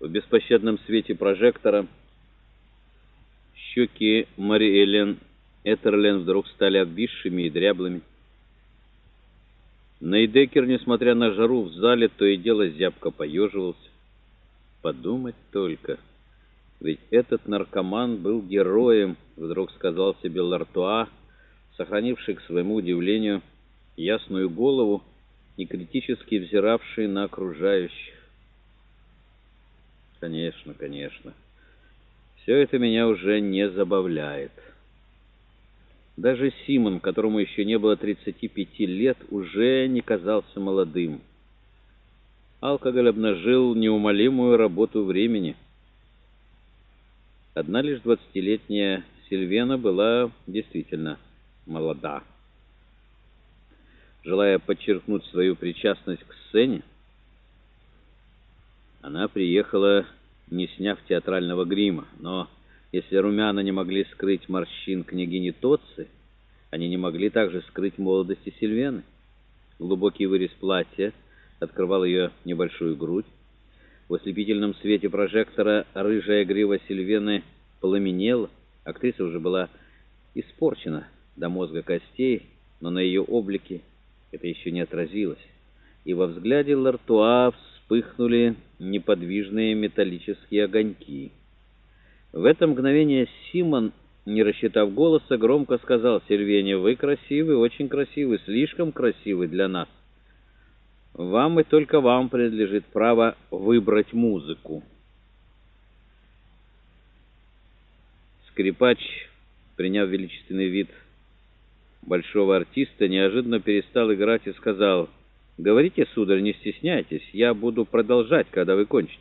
В беспощадном свете прожектора щеки Мари Элен Этерлен вдруг стали обвисшими и дряблыми. Нейдекер, несмотря на жару в зале, то и дело зябко поеживался. Подумать только, ведь этот наркоман был героем, вдруг сказал себе Лартуа, сохранивший к своему удивлению ясную голову и критически взиравший на окружающих. Конечно, конечно. Все это меня уже не забавляет. Даже Симон, которому еще не было 35 лет, уже не казался молодым. Алкоголь обнажил неумолимую работу времени. Одна лишь двадцатилетняя Сильвена была действительно молода. Желая подчеркнуть свою причастность к сцене, она приехала, не сняв театрального грима, но если румяна не могли скрыть морщин княгини Тоци, они не могли также скрыть молодости Сильвены. Глубокий вырез платья открывал ее небольшую грудь. В ослепительном свете прожектора рыжая грива Сильвены пламенела. Актриса уже была испорчена до мозга костей, но на ее облике это еще не отразилось. И во взгляде Лартуа вспыхнули неподвижные металлические огоньки. В это мгновение Симон, не рассчитав голоса, громко сказал Сильвене, «Вы красивы, очень красивы, слишком красивы для нас. Вам и только вам принадлежит право выбрать музыку». Скрипач, приняв величественный вид большого артиста, неожиданно перестал играть и сказал, «Говорите, сударь, не стесняйтесь, я буду продолжать, когда вы кончите».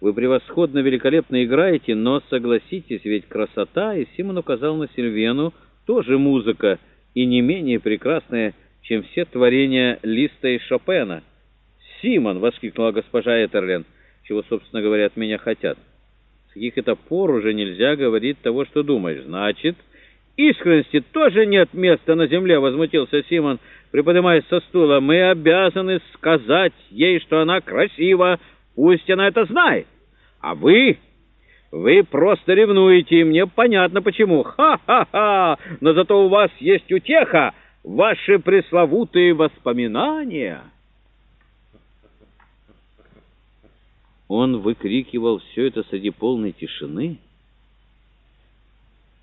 Вы превосходно, великолепно играете, но согласитесь, ведь красота, и Симон указал на Сильвену, тоже музыка, и не менее прекрасная, чем все творения Листа и Шопена. «Симон!» — воскликнула госпожа Этерлен. «Чего, собственно говоря, от меня хотят? С каких это пор уже нельзя говорить того, что думаешь? Значит, искренности тоже нет места на земле!» — возмутился Симон, приподнимаясь со стула. «Мы обязаны сказать ей, что она красива!» Пусть она это знает. А вы... Вы просто ревнуете, и мне понятно почему. Ха-ха-ха! Но зато у вас есть утеха, ваши пресловутые воспоминания. Он выкрикивал все это среди полной тишины,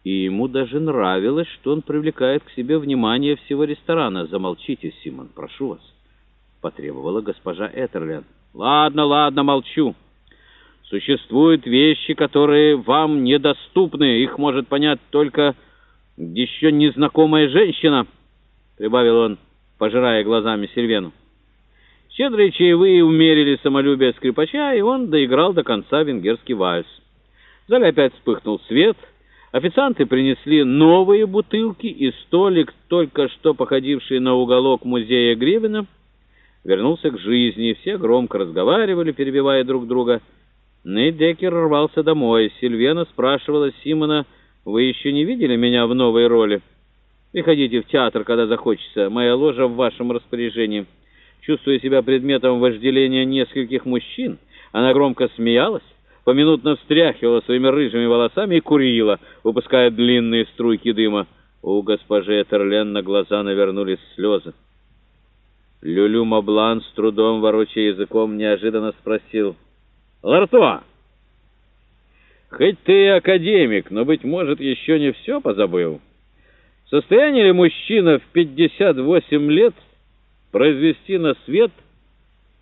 и ему даже нравилось, что он привлекает к себе внимание всего ресторана. «Замолчите, Симон, прошу вас», — потребовала госпожа Этерленд. Ладно, ладно, молчу. Существуют вещи, которые вам недоступны. Их может понять только еще незнакомая женщина, прибавил он, пожирая глазами Сильвену. Щедрые чаевые умерили самолюбие скрипача, и он доиграл до конца венгерский вальс. В зале опять вспыхнул свет. Официанты принесли новые бутылки, и столик, только что походивший на уголок музея Гребена, вернулся к жизни, все громко разговаривали, перебивая друг друга. Нейт Деккер рвался домой. Сильвена спрашивала Симона, «Вы еще не видели меня в новой роли? Приходите в театр, когда захочется. Моя ложа в вашем распоряжении». Чувствуя себя предметом вожделения нескольких мужчин, она громко смеялась, поминутно встряхивала своими рыжими волосами и курила, выпуская длинные струйки дыма. У госпожи Этерлен на глаза навернулись слезы. Люлю Маблан, с трудом ворочая языком, неожиданно спросил. «Лартуа, хоть ты академик, но, быть может, еще не все позабыл? В состоянии ли мужчина в 58 лет произвести на свет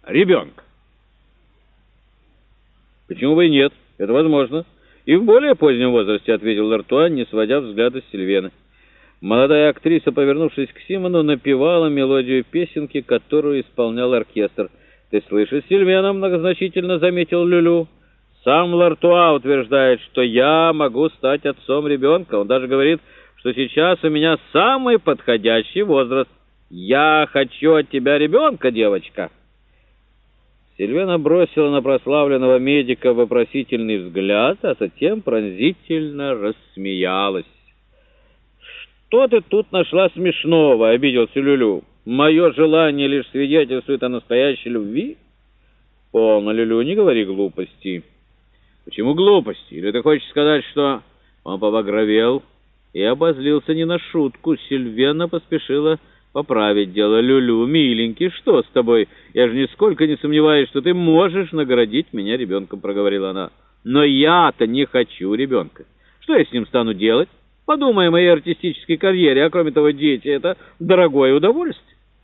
ребенка?» «Почему бы и нет? Это возможно. И в более позднем возрасте», — ответил Лартуа, не сводя взгляда с Сильвены. Молодая актриса, повернувшись к Симону, напевала мелодию песенки, которую исполнял оркестр. «Ты слышишь, Сильвена?» — многозначительно заметил Люлю. «Сам Лартуа утверждает, что я могу стать отцом ребенка. Он даже говорит, что сейчас у меня самый подходящий возраст. Я хочу от тебя ребенка, девочка!» Сильвена бросила на прославленного медика вопросительный взгляд, а затем пронзительно рассмеялась. «Что ты тут нашла смешного?» — обиделся Люлю. «Мое желание лишь свидетельствует о настоящей любви». Полно, Люлю, не говори глупости. Почему глупости? Или ты хочешь сказать, что... Он побагровел и обозлился не на шутку. Сильвена поспешила поправить дело. Люлю, миленький, что с тобой? Я же нисколько не сомневаюсь, что ты можешь наградить меня ребенком, проговорила она. Но я-то не хочу ребенка. Что я с ним стану делать? Подумай о моей артистической карьере, а кроме того, дети — это дорогое удовольствие.